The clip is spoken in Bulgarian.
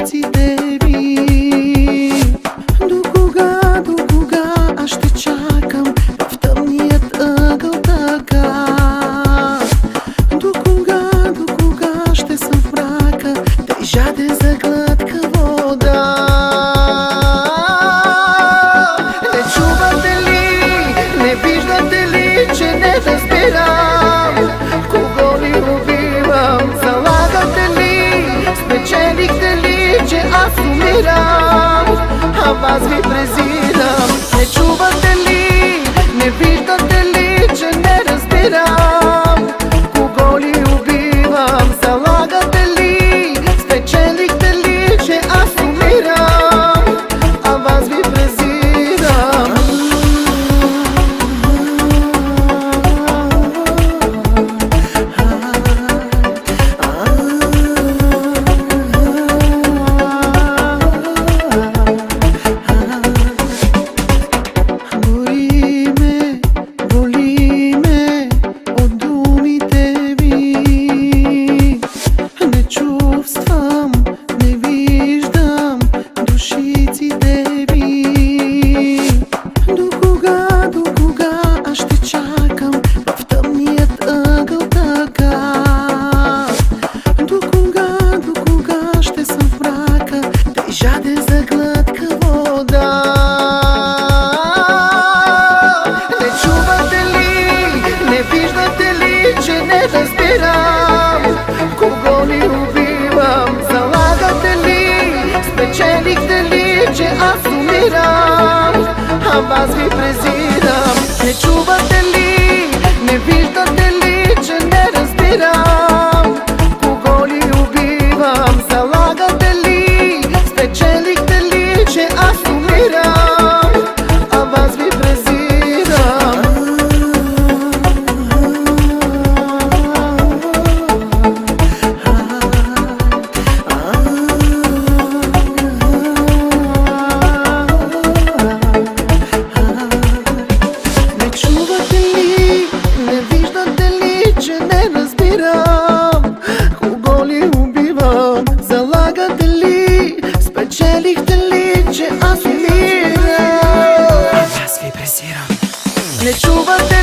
месеците ми До кога, до кога аз ще чакам В тъмният ъгъл така? До кога, до кога ще съм в мрака Тъй за глътка вода? Не чувате ли, не виждате ли, че не да respirar, a voz me preside. спирам, а вас ви презирам. Не чувате ли? Не виждате разбирам. Кого ли убивам, залагате ли? Спечелихте ли, че аз умирам? Аз ви пресирам. Не чувате